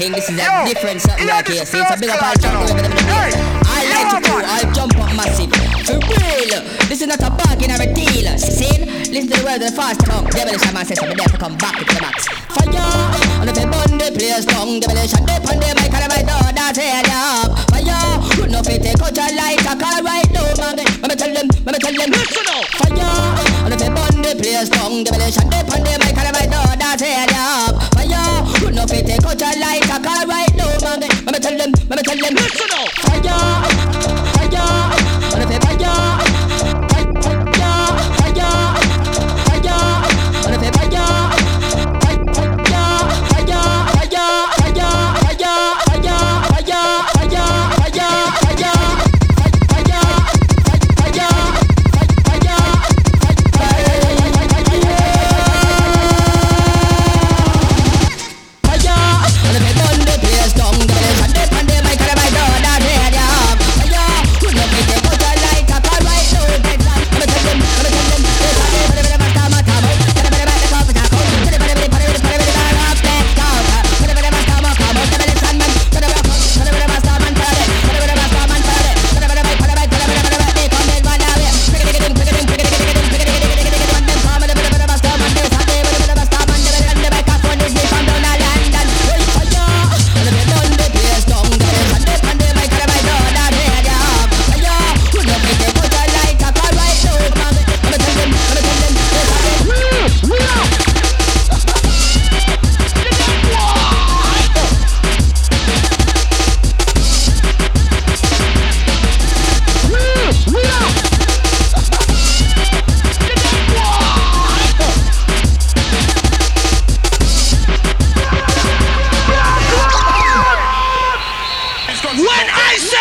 thing. This is a Yo, different something like here. See, it's a big up I jump over them. I like to do, I jump up massive. For real, this is not a bargain or a deal. See, listen to the word of the fast tongue. Devilish a man says something there to come back to the max. Fire, and if you burn the place tongue, devilish and dip on the mic and my door, that's it, yeah. Fire, you know fit take out your light, I call right now, man. Let me tell them, let me tell them. Listen up. Fire, and if you burn the place tongue, devilish and dip on the mic Know take out your light, I call right now. Let me tell them, me tell them. Listen up. Fire.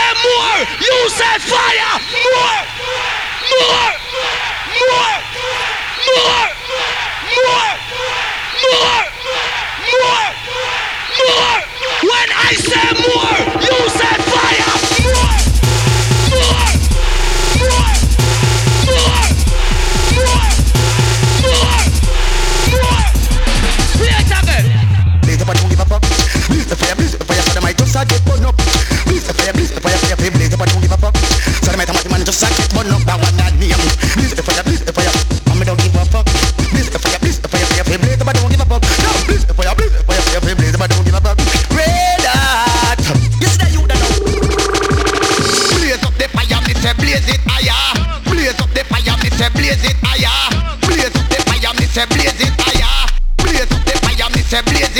said more. You said fire. More. More. More. more. me say blaze it higher, blaze up the fire. Me say blaze